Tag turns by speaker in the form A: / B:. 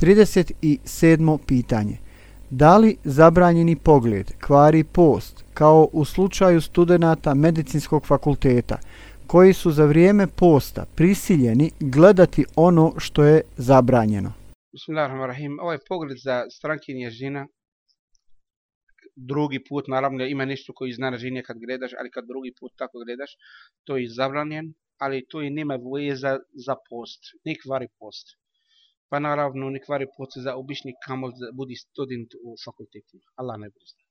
A: 37. pitanje. Da li zabranjeni pogled kvari post kao u slučaju studenata medicinskog fakulteta koji su za vrijeme posta prisiljeni gledati ono što je zabranjeno?
B: Bismillahirrahmanirrahim. Ovaj pogled za strankinje žena drugi put, naravno ima nešto koji zna žinje kad gledaš, ali kad drugi put tako gledaš, to je zabranjen, ali to i nema veze za post, ne kvari post. Pa naravno ne kvari post za obični kamol budi student u fakultetima. Allah ne bude